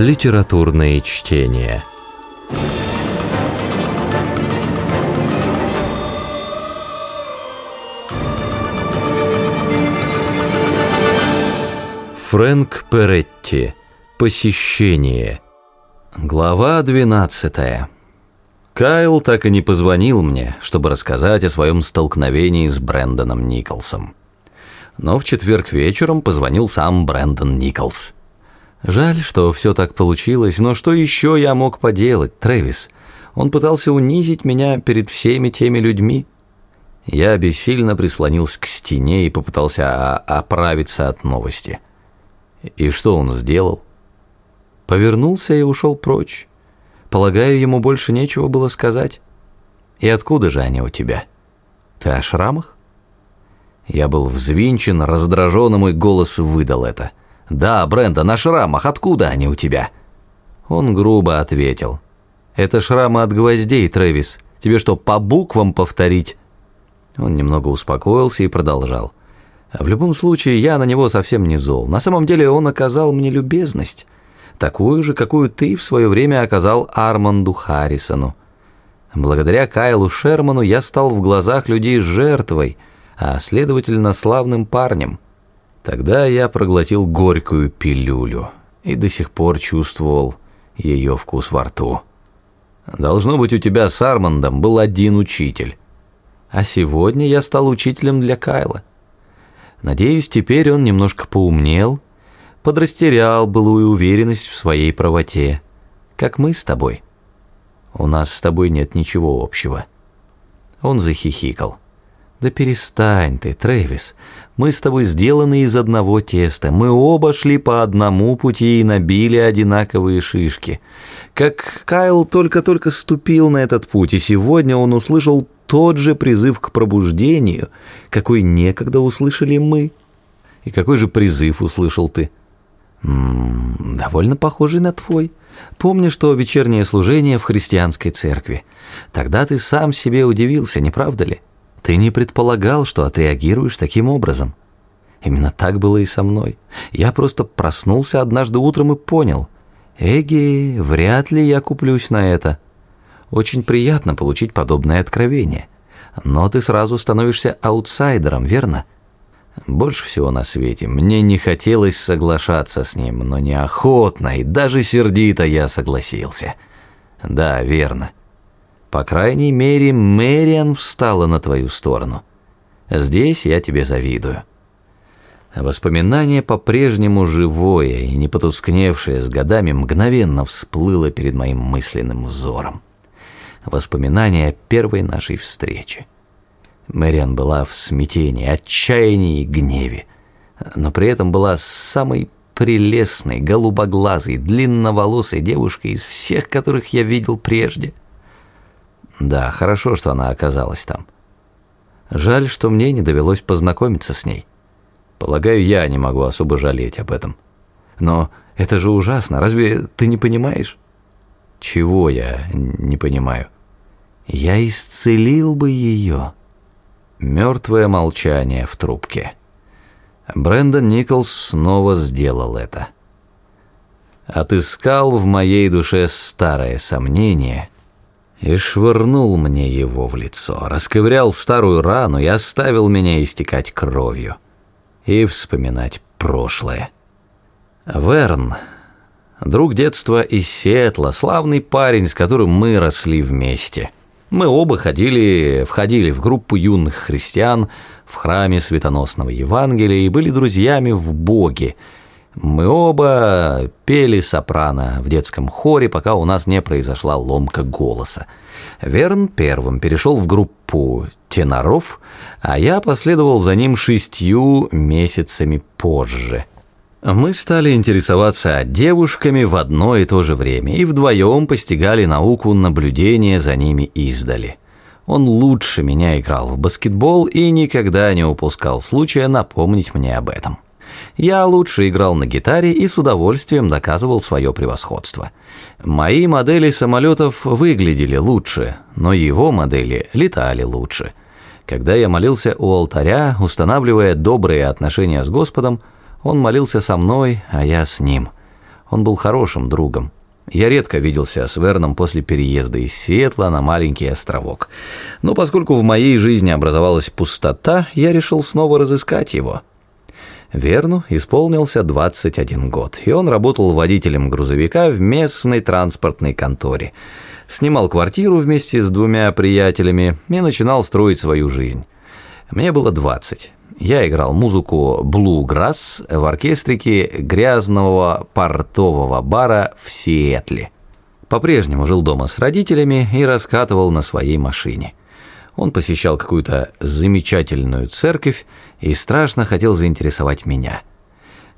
Литературные чтения. Фрэнк Перетти. Посещение. Глава 12. Кайл так и не позвонил мне, чтобы рассказать о своем столкновении с Брэндоном Николсом. Но в четверг вечером позвонил сам Брэндон Николс. Жаль, что все так получилось, но что еще я мог поделать, Трэвис? Он пытался унизить меня перед всеми теми людьми. Я бессильно прислонился к стене и попытался оправиться от новости. И что он сделал? Повернулся и ушел прочь. Полагаю, ему больше нечего было сказать. И откуда же они у тебя? Ты о шрамах? Я был взвинчен, раздражен, и мой голос выдал это. «Да, Бренда, на шрамах, откуда они у тебя?» Он грубо ответил. «Это шрамы от гвоздей, Трэвис. Тебе что, по буквам повторить?» Он немного успокоился и продолжал. «В любом случае, я на него совсем не зол. На самом деле он оказал мне любезность. Такую же, какую ты в свое время оказал Арманду Харрисону. Благодаря Кайлу Шерману я стал в глазах людей жертвой, а следовательно славным парнем». Тогда я проглотил горькую пилюлю и до сих пор чувствовал ее вкус во рту. Должно быть, у тебя с Армандом был один учитель. А сегодня я стал учителем для Кайла. Надеюсь, теперь он немножко поумнел, подрастерял былую уверенность в своей правоте, как мы с тобой. У нас с тобой нет ничего общего. Он захихикал. «Да перестань ты, Трэвис. Мы с тобой сделаны из одного теста. Мы оба шли по одному пути и набили одинаковые шишки. Как Кайл только-только ступил на этот путь, и сегодня он услышал тот же призыв к пробуждению, какой некогда услышали мы. И какой же призыв услышал ты?» М -м, довольно похожий на твой. Помнишь что вечернее служение в христианской церкви? Тогда ты сам себе удивился, не правда ли? Ты не предполагал, что отреагируешь таким образом. Именно так было и со мной. Я просто проснулся однажды утром и понял. Эги, вряд ли я куплюсь на это. Очень приятно получить подобное откровение. Но ты сразу становишься аутсайдером, верно? Больше всего на свете мне не хотелось соглашаться с ним, но неохотно и даже сердито я согласился. Да, верно. По крайней мере, Мэриан встала на твою сторону. Здесь я тебе завидую. Воспоминание по-прежнему живое и не потускневшее с годами мгновенно всплыло перед моим мысленным взором. Воспоминание первой нашей встречи. Мэриан была в смятении, отчаянии и гневе, но при этом была самой прелестной, голубоглазой, длинноволосой девушкой из всех, которых я видел прежде – да, хорошо, что она оказалась там. Жаль, что мне не довелось познакомиться с ней. Полагаю, я не могу особо жалеть об этом. Но это же ужасно, разве ты не понимаешь? Чего я не понимаю? Я исцелил бы ее. Мертвое молчание в трубке. Брэндон Николс снова сделал это. Отыскал в моей душе старое сомнение — и швырнул мне его в лицо, расковырял старую рану и оставил меня истекать кровью и вспоминать прошлое. Верн, друг детства из Сиэтла, славный парень, с которым мы росли вместе. Мы оба ходили, входили в группу юных христиан в храме светоносного Евангелия и были друзьями в Боге – мы оба пели сопрано в детском хоре, пока у нас не произошла ломка голоса. Верн первым перешел в группу теноров, а я последовал за ним шестью месяцами позже. Мы стали интересоваться девушками в одно и то же время и вдвоем постигали науку наблюдения за ними издали. Он лучше меня играл в баскетбол и никогда не упускал случая напомнить мне об этом. Я лучше играл на гитаре и с удовольствием доказывал свое превосходство. Мои модели самолетов выглядели лучше, но его модели летали лучше. Когда я молился у алтаря, устанавливая добрые отношения с Господом, он молился со мной, а я с ним. Он был хорошим другом. Я редко виделся с Верном после переезда из Сиэтла на маленький островок. Но поскольку в моей жизни образовалась пустота, я решил снова разыскать его. Верну исполнился 21 год, и он работал водителем грузовика в местной транспортной конторе. Снимал квартиру вместе с двумя приятелями и начинал строить свою жизнь. Мне было 20. Я играл музыку блуграсс в оркестрике грязного портового бара в Сиэтле. По-прежнему жил дома с родителями и раскатывал на своей машине. Он посещал какую-то замечательную церковь и страшно хотел заинтересовать меня.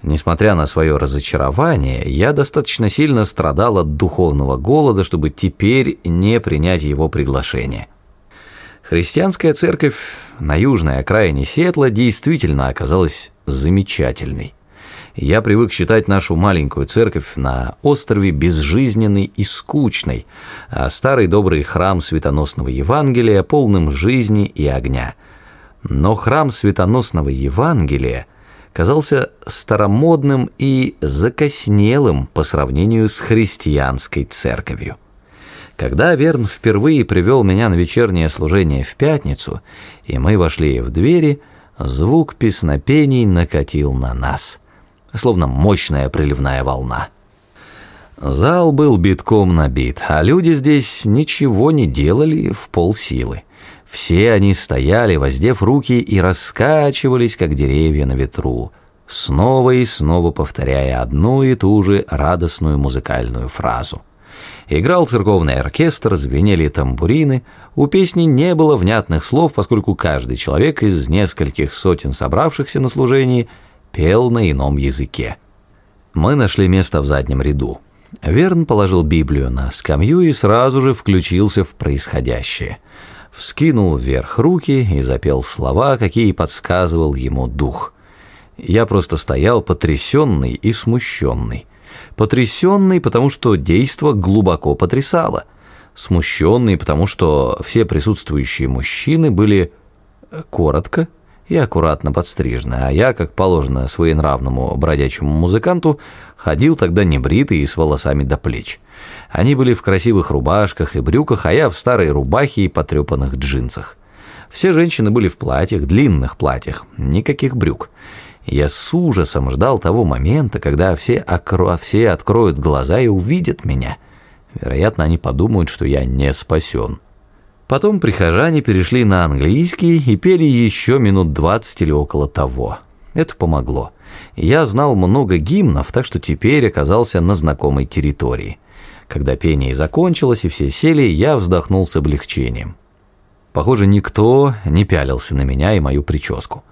Несмотря на свое разочарование, я достаточно сильно страдал от духовного голода, чтобы теперь не принять его приглашение. Христианская церковь на южной окраине Сетла действительно оказалась замечательной. Я привык считать нашу маленькую церковь на острове безжизненной и скучной, а старый добрый храм светоносного Евангелия полным жизни и огня. Но храм светоносного Евангелия казался старомодным и закоснелым по сравнению с христианской церковью. Когда Верн впервые привел меня на вечернее служение в пятницу, и мы вошли в двери, звук песнопений накатил на нас, словно мощная приливная волна. Зал был битком набит, а люди здесь ничего не делали в полсилы. Все они стояли, воздев руки, и раскачивались, как деревья на ветру, снова и снова повторяя одну и ту же радостную музыкальную фразу – Играл церковный оркестр, звенели тамбурины. У песни не было внятных слов, поскольку каждый человек из нескольких сотен собравшихся на служении пел на ином языке. Мы нашли место в заднем ряду. Верн положил Библию на скамью и сразу же включился в происходящее. Вскинул вверх руки и запел слова, какие подсказывал ему дух. Я просто стоял потрясенный и смущенный. Потрясенный, потому что действо глубоко потрясало. Смущенный, потому что все присутствующие мужчины были э, коротко и аккуратно подстрижены, а я, как положено своенравному бродячему музыканту, ходил тогда небритый и с волосами до плеч. Они были в красивых рубашках и брюках, а я в старой рубахе и потрепанных джинсах. Все женщины были в платьях, длинных платьях, никаких брюк. Я с ужасом ждал того момента, когда все, окро... все откроют глаза и увидят меня. Вероятно, они подумают, что я не спасен. Потом прихожане перешли на английский и пели еще минут двадцать или около того. Это помогло. Я знал много гимнов, так что теперь оказался на знакомой территории. Когда пение закончилось и все сели, я вздохнул с облегчением. Похоже, никто не пялился на меня и мою прическу.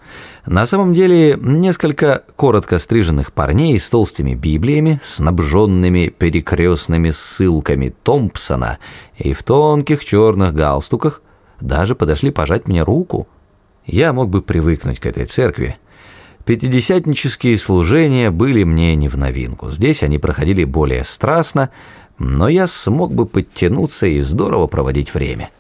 На самом деле, несколько коротко стриженных парней с толстыми библиями, снабженными перекрестными ссылками Томпсона и в тонких черных галстуках, даже подошли пожать мне руку. Я мог бы привыкнуть к этой церкви. Пятидесятнические служения были мне не в новинку. Здесь они проходили более страстно, но я смог бы подтянуться и здорово проводить время.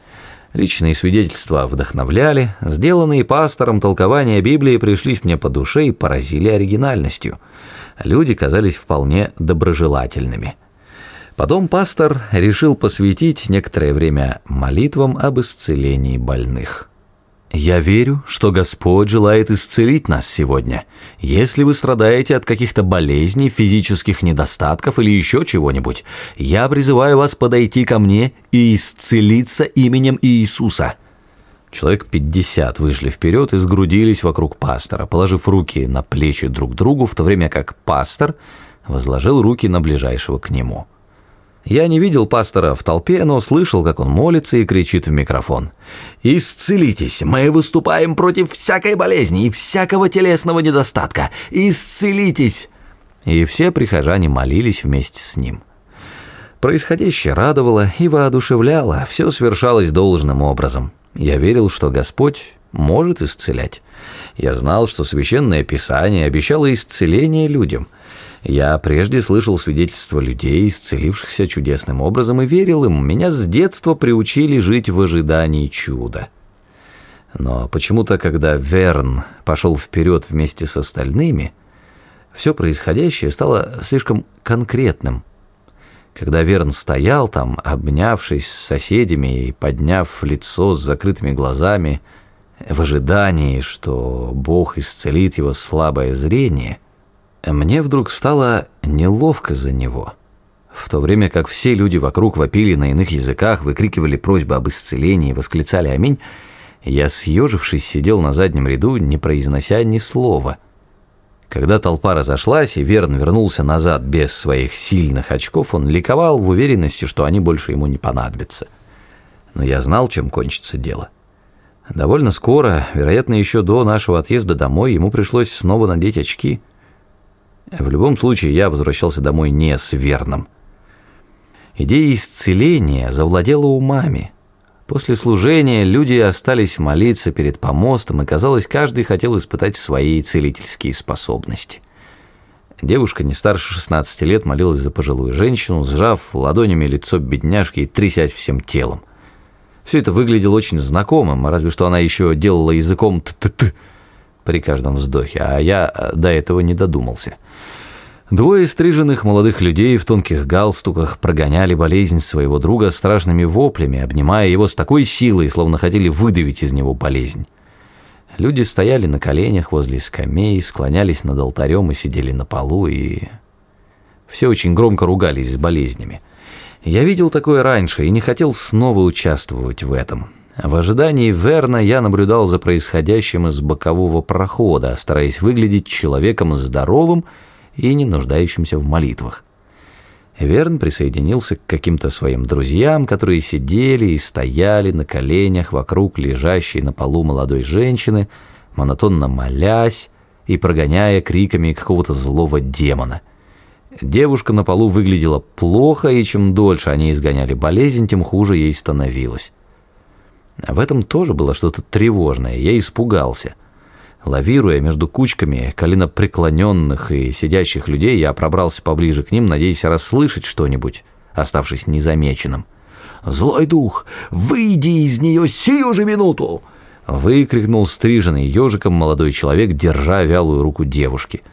Личные свидетельства вдохновляли, сделанные пастором толкования Библии пришлись мне по душе и поразили оригинальностью. Люди казались вполне доброжелательными. Потом пастор решил посвятить некоторое время молитвам об исцелении больных. Я верю, что Господь желает исцелить нас сегодня. Если вы страдаете от каких-то болезней, физических недостатков или еще чего-нибудь, я призываю вас подойти ко мне и исцелиться именем Иисуса». Человек пятьдесят вышли вперед и сгрудились вокруг пастора, положив руки на плечи друг другу, в то время как пастор возложил руки на ближайшего к нему. Я не видел пастора в толпе, но слышал, как он молится и кричит в микрофон. «Исцелитесь! Мы выступаем против всякой болезни и всякого телесного недостатка! Исцелитесь!» И все прихожане молились вместе с ним. Происходящее радовало и воодушевляло, все свершалось должным образом. Я верил, что Господь может исцелять. Я знал, что Священное Писание обещало исцеление людям – я прежде слышал свидетельства людей, исцелившихся чудесным образом, и верил им. Меня с детства приучили жить в ожидании чуда. Но почему-то, когда Верн пошел вперед вместе с остальными, Все происходящее стало слишком конкретным. Когда Верн стоял там, обнявшись с соседями и подняв лицо с закрытыми глазами, в ожидании, что Бог исцелит его слабое зрение, мне вдруг стало неловко за него. В то время как все люди вокруг вопили на иных языках, выкрикивали просьбы об исцелении, восклицали «Аминь», я, съежившись, сидел на заднем ряду, не произнося ни слова. Когда толпа разошлась, и Верн вернулся назад без своих сильных очков, он ликовал в уверенности, что они больше ему не понадобятся. Но я знал, чем кончится дело. Довольно скоро, вероятно, еще до нашего отъезда домой, ему пришлось снова надеть очки. В любом случае, я возвращался домой не с Верном. Идея исцеления завладела умами. После служения люди остались молиться перед помостом, и, казалось, каждый хотел испытать свои целительские способности. Девушка не старше 16 лет молилась за пожилую женщину, сжав ладонями лицо бедняжки и трясясь всем телом. Все это выглядело очень знакомым, разве что она еще делала языком т-т-т при каждом вздохе, а я до этого не додумался. Двое стриженных молодых людей в тонких галстуках прогоняли болезнь своего друга страшными воплями, обнимая его с такой силой, словно хотели выдавить из него болезнь. Люди стояли на коленях возле скамей, склонялись над алтарем и сидели на полу, и... Все очень громко ругались с болезнями. Я видел такое раньше и не хотел снова участвовать в этом. В ожидании Верна я наблюдал за происходящим из бокового прохода, стараясь выглядеть человеком здоровым и не нуждающимся в молитвах. Верн присоединился к каким-то своим друзьям, которые сидели и стояли на коленях вокруг лежащей на полу молодой женщины, монотонно молясь и прогоняя криками какого-то злого демона – Девушка на полу выглядела плохо, и чем дольше они изгоняли болезнь, тем хуже ей становилось. В этом тоже было что-то тревожное, я испугался. Лавируя между кучками коленопреклоненных и сидящих людей, я пробрался поближе к ним, надеясь расслышать что-нибудь, оставшись незамеченным. «Злой дух, выйди из нее сию же минуту!» Выкрикнул стриженный ежиком молодой человек, держа вялую руку девушки –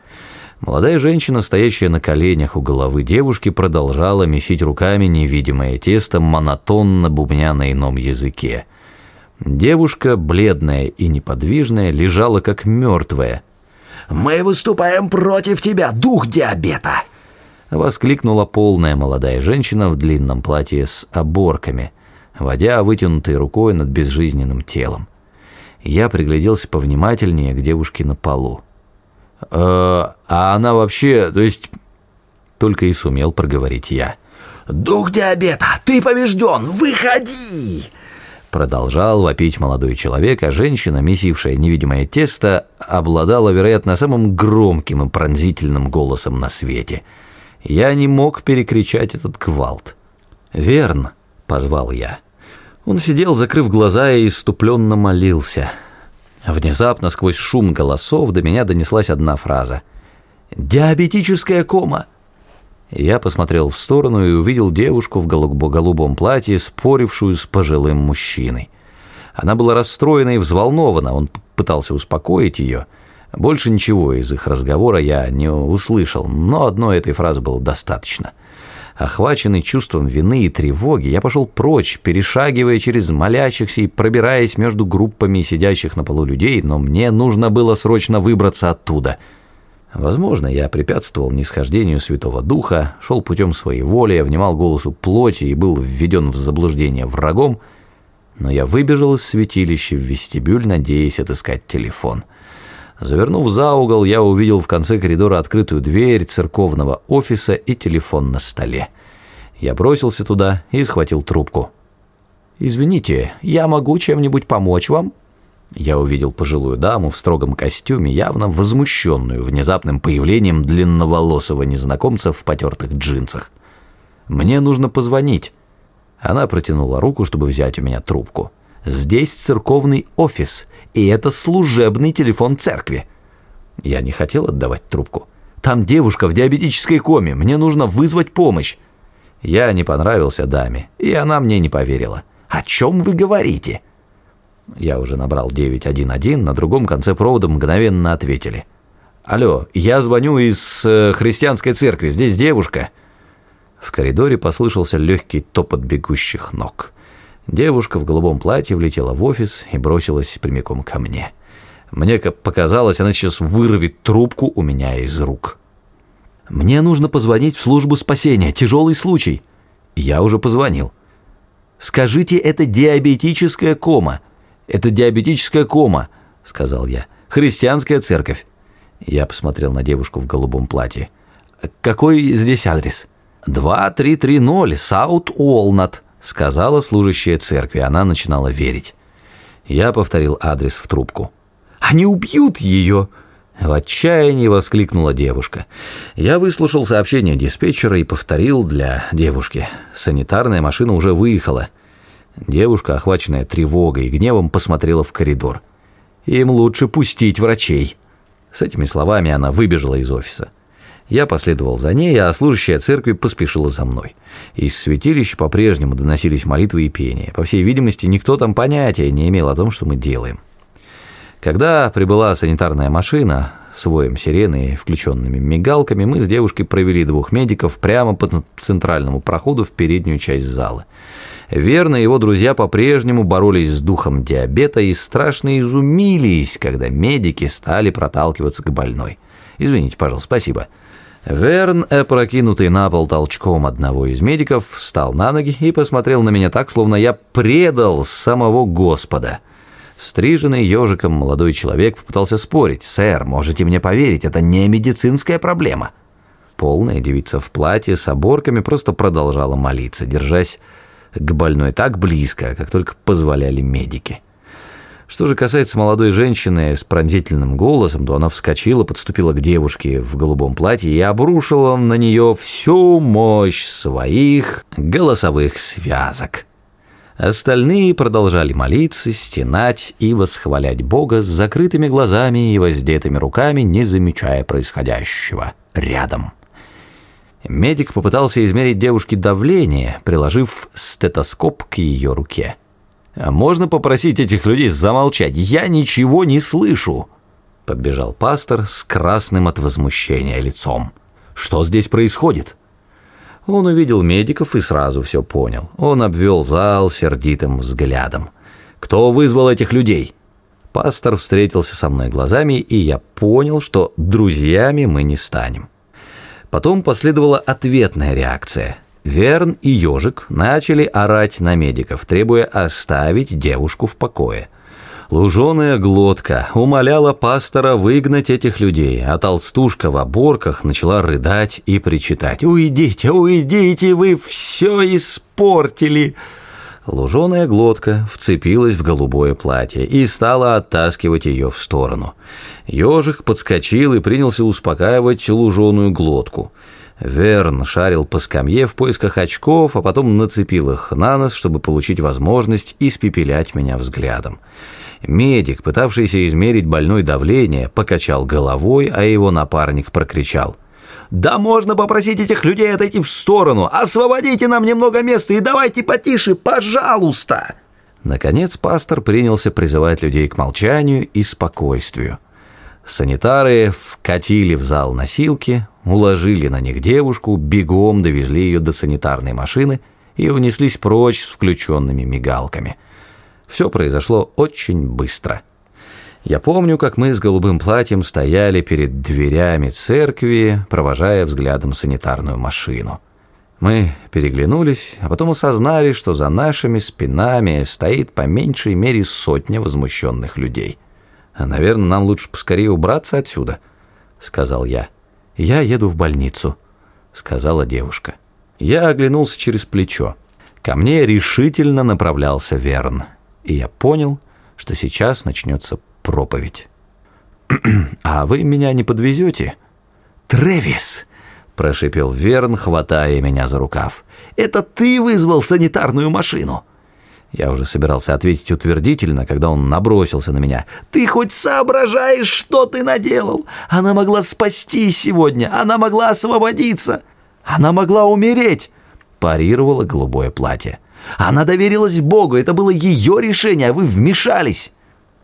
Молодая женщина, стоящая на коленях у головы девушки, продолжала месить руками невидимое тесто, монотонно бубня на ином языке. Девушка, бледная и неподвижная, лежала как мертвая. «Мы выступаем против тебя, дух диабета!» Воскликнула полная молодая женщина в длинном платье с оборками, водя вытянутой рукой над безжизненным телом. Я пригляделся повнимательнее к девушке на полу. «Э, а она вообще, то есть...» Только и сумел проговорить я. «Дух диабета, ты побежден, выходи!» Продолжал вопить молодой человек, а женщина, месившая невидимое тесто, обладала, вероятно, самым громким и пронзительным голосом на свете. Я не мог перекричать этот квалт. «Верн!» — позвал я. Он сидел, закрыв глаза, и иступленно молился — Внезапно сквозь шум голосов до меня донеслась одна фраза. «Диабетическая кома!» Я посмотрел в сторону и увидел девушку в голубом платье, спорившую с пожилым мужчиной. Она была расстроена и взволнована, он пытался успокоить ее. Больше ничего из их разговора я не услышал, но одной этой фразы было достаточно – Охваченный чувством вины и тревоги, я пошел прочь, перешагивая через молящихся и пробираясь между группами сидящих на полу людей, но мне нужно было срочно выбраться оттуда. Возможно, я препятствовал нисхождению Святого Духа, шел путем своей воли, внимал голосу плоти и был введен в заблуждение врагом, но я выбежал из святилища в вестибюль, надеясь отыскать телефон. Завернув за угол, я увидел в конце коридора открытую дверь церковного офиса и телефон на столе. Я бросился туда и схватил трубку. «Извините, я могу чем-нибудь помочь вам?» Я увидел пожилую даму в строгом костюме, явно возмущенную внезапным появлением длинноволосого незнакомца в потертых джинсах. «Мне нужно позвонить». Она протянула руку, чтобы взять у меня трубку. «Здесь церковный офис и это служебный телефон церкви. Я не хотел отдавать трубку. Там девушка в диабетической коме, мне нужно вызвать помощь. Я не понравился даме, и она мне не поверила. «О чем вы говорите?» Я уже набрал 911, на другом конце провода мгновенно ответили. Алло, я звоню из э, христианской церкви, здесь девушка». В коридоре послышался легкий топот бегущих ног. Девушка в голубом платье влетела в офис и бросилась прямиком ко мне. Мне показалось, она сейчас вырвет трубку у меня из рук. «Мне нужно позвонить в службу спасения, тяжелый случай». Я уже позвонил. «Скажите, это диабетическая кома». «Это диабетическая кома», — сказал я. «Христианская церковь». Я посмотрел на девушку в голубом платье. «Какой здесь адрес?» «2330, Саут Уолнат», — сказала служащая церкви. Она начинала верить. Я повторил адрес в трубку. «Они убьют ее!» В отчаянии воскликнула девушка. Я выслушал сообщение диспетчера и повторил для девушки. Санитарная машина уже выехала. Девушка, охваченная тревогой и гневом, посмотрела в коридор. «Им лучше пустить врачей». С этими словами она выбежала из офиса. Я последовал за ней, а служащая церкви поспешила за мной. Из святилища по-прежнему доносились молитвы и пения. По всей видимости, никто там понятия не имел о том, что мы делаем. Когда прибыла санитарная машина с воем сирены и включенными мигалками, мы с девушкой провели двух медиков прямо по центральному проходу в переднюю часть зала. Верно, его друзья по-прежнему боролись с духом диабета и страшно изумились, когда медики стали проталкиваться к больной. Извините, пожалуйста, спасибо. Верн, опрокинутый на пол толчком одного из медиков, встал на ноги и посмотрел на меня так, словно я предал самого Господа. Стриженный ежиком молодой человек попытался спорить. «Сэр, можете мне поверить, это не медицинская проблема». Полная девица в платье с оборками просто продолжала молиться, держась к больной так близко, как только позволяли медики. Что же касается молодой женщины с пронзительным голосом, то она вскочила, подступила к девушке в голубом платье и обрушила на нее всю мощь своих голосовых связок. Остальные продолжали молиться, стенать и восхвалять Бога с закрытыми глазами и воздетыми руками, не замечая происходящего рядом. Медик попытался измерить девушке давление, приложив стетоскоп к ее руке. «А «Можно попросить этих людей замолчать? Я ничего не слышу!» Подбежал пастор с красным от возмущения лицом. «Что здесь происходит?» Он увидел медиков и сразу все понял. Он обвел зал сердитым взглядом. «Кто вызвал этих людей?» Пастор встретился со мной глазами, и я понял, что друзьями мы не станем. Потом последовала ответная реакция. Верн и Ежик начали орать на медиков, требуя оставить девушку в покое. Луженая глотка умоляла пастора выгнать этих людей, а толстушка в оборках начала рыдать и причитать. «Уйдите, уйдите, вы все испортили!» Луженая глотка вцепилась в голубое платье и стала оттаскивать ее в сторону. Ежик подскочил и принялся успокаивать луженую глотку. Верн шарил по скамье в поисках очков, а потом нацепил их на нос, чтобы получить возможность испепелять меня взглядом. Медик, пытавшийся измерить больной давление, покачал головой, а его напарник прокричал. «Да можно попросить этих людей отойти в сторону! Освободите нам немного места и давайте потише, пожалуйста!» Наконец пастор принялся призывать людей к молчанию и спокойствию. Санитары вкатили в зал носилки, уложили на них девушку, бегом довезли ее до санитарной машины и унеслись прочь с включенными мигалками – все произошло очень быстро. Я помню, как мы с голубым платьем стояли перед дверями церкви, провожая взглядом санитарную машину. Мы переглянулись, а потом осознали, что за нашими спинами стоит по меньшей мере сотня возмущенных людей. «Наверное, нам лучше поскорее убраться отсюда», — сказал я. «Я еду в больницу», — сказала девушка. Я оглянулся через плечо. Ко мне решительно направлялся Верн и я понял, что сейчас начнется проповедь. «А вы меня не подвезете?» «Трэвис!» – прошипел Верн, хватая меня за рукав. «Это ты вызвал санитарную машину?» Я уже собирался ответить утвердительно, когда он набросился на меня. «Ты хоть соображаешь, что ты наделал? Она могла спасти сегодня, она могла освободиться, она могла умереть!» Парировало голубое платье. Она доверилась Богу, это было ее решение, а вы вмешались.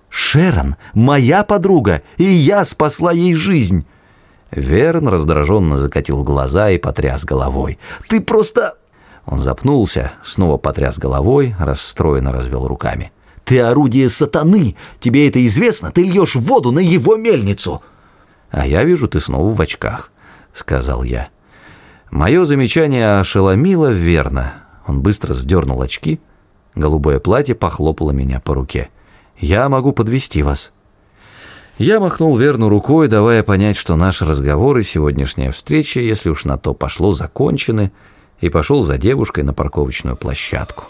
Шерон, моя подруга, и я спасла ей жизнь. Верн раздраженно закатил глаза и потряс головой. «Ты просто...» Он запнулся, снова потряс головой, расстроенно развел руками. «Ты орудие сатаны! Тебе это известно? Ты льешь воду на его мельницу!» «А я вижу, ты снова в очках», — сказал я. Мое замечание ошеломило верно. Он быстро сдернул очки. Голубое платье похлопало меня по руке. «Я могу подвести вас». Я махнул Верну рукой, давая понять, что наш разговор и сегодняшняя встреча, если уж на то пошло, закончены, и пошел за девушкой на парковочную площадку.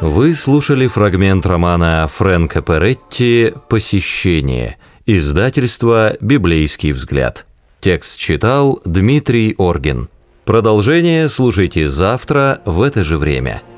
Вы слушали фрагмент романа Фрэнка Перетти «Посещение», издательство «Библейский взгляд». Текст читал Дмитрий Оргин. Продолжение слушайте завтра в это же время –